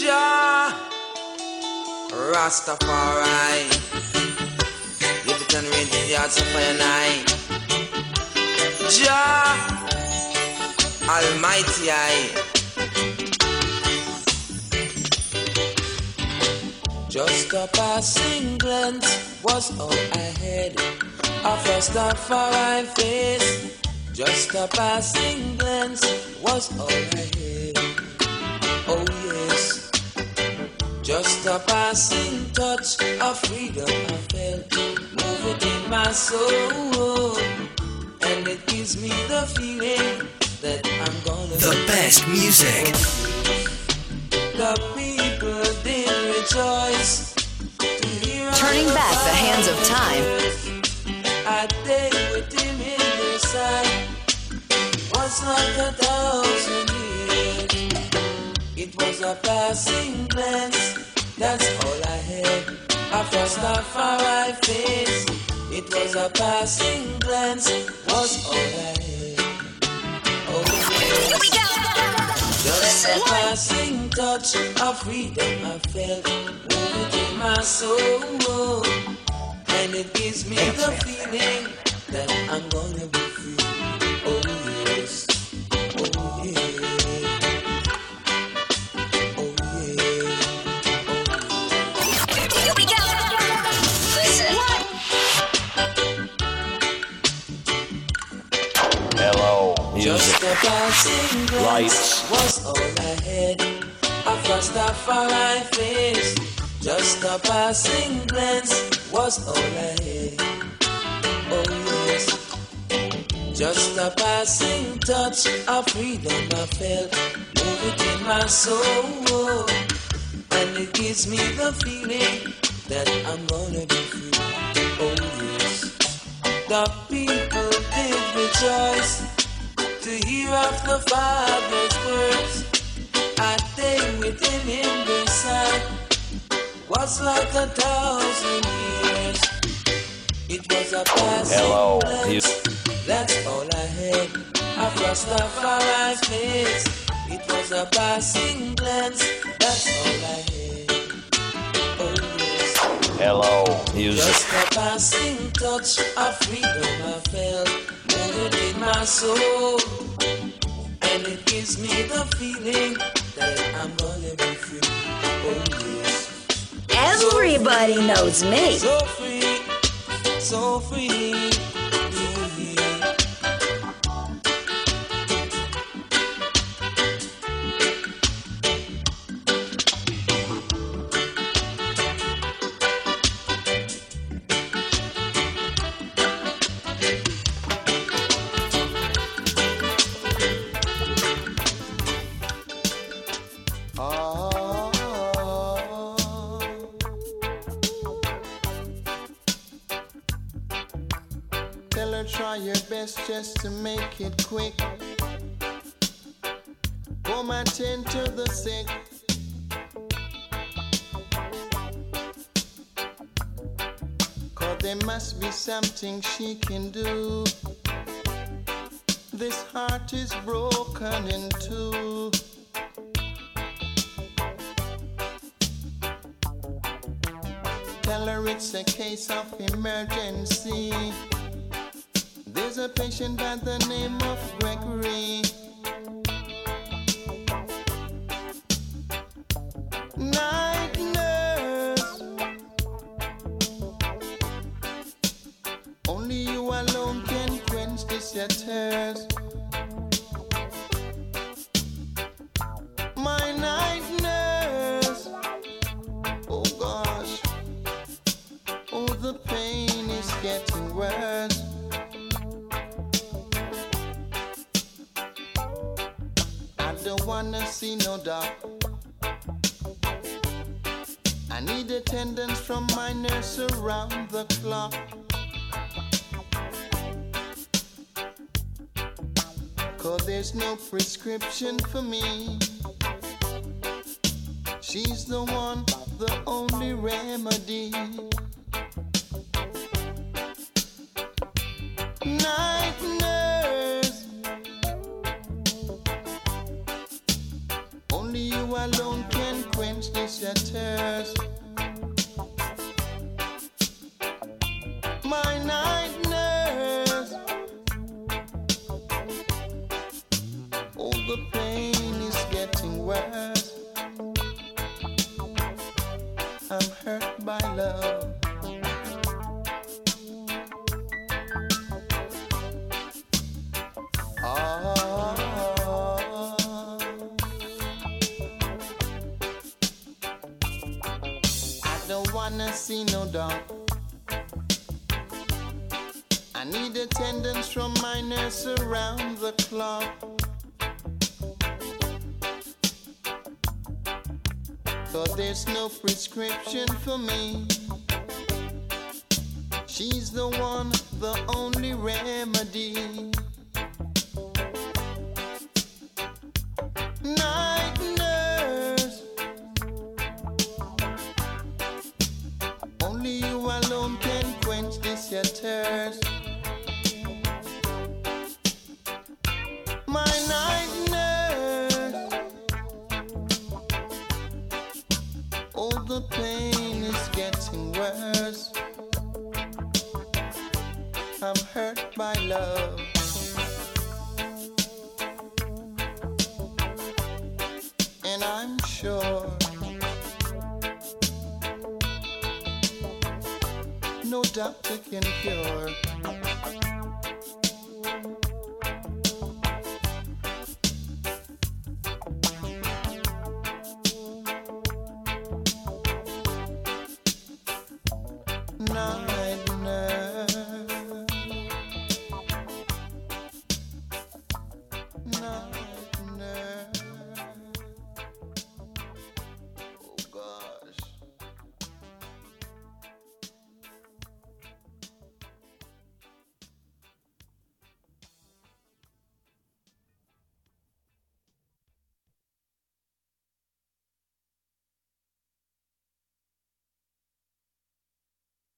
Jah Rastafari. Give it and rain the hearts of fire night. Jah Almighty I. Just a passing glance was all I had of Rastafari face. Just a passing glance was all I had. Oh. Just a passing touch of freedom I felt. Move it in my soul. And it gives me the feeling that I'm gonna The best music. The people did rejoice to hear Turning back the hands of time. I day with him in the side was like a thousand years. It was a passing glance, that's all I had. A first Rastafari face. It was a passing glance, was all I had. Oh, yes. Just a passing touch of freedom I felt moving in my soul. And it gives me the feeling that I'm gonna be free. All I had. A Rastafari face. Just a passing glance was all I had. Oh yes. Just a passing touch of freedom I felt. Move it in my soul. And it gives me the feeling that I'm gonna be free. Oh yes. The people did rejoice to hear of the Father's words. I think within him beside was like a thousand years. It was a passing Hello, glance. That's all I had. A Rastafari's face. It was a passing glance. That's all I had. Oh yes. Hello, music. Just a passing touch of freedom I felt my soul. And it gives me the feeling that I'm gonna be free. Oh yes. Everybody knows me. So free, so free. Best just to make it quick. Come attend to the sick. Cause there must be something she can do. This heart is broken in two. Tell her it's a case of emergency. A patient by the name of Gregory. Night nurse. Only you alone can quench this thirst. My night nurse. Oh gosh. Oh, the pain is getting worse. Wanna see no doc. I need attendance from my nurse around the clock. Cause there's no prescription for me. She's the one, the only remedy. Night nurse. Alone can quench this your. My night nurse. Oh, the pain is getting worse. I'm hurt by love. Wanna see no dog. I need attendance from my nurse around the clock. But there's no prescription for me. She's the one, the only remedy. Sure. No doctor can cure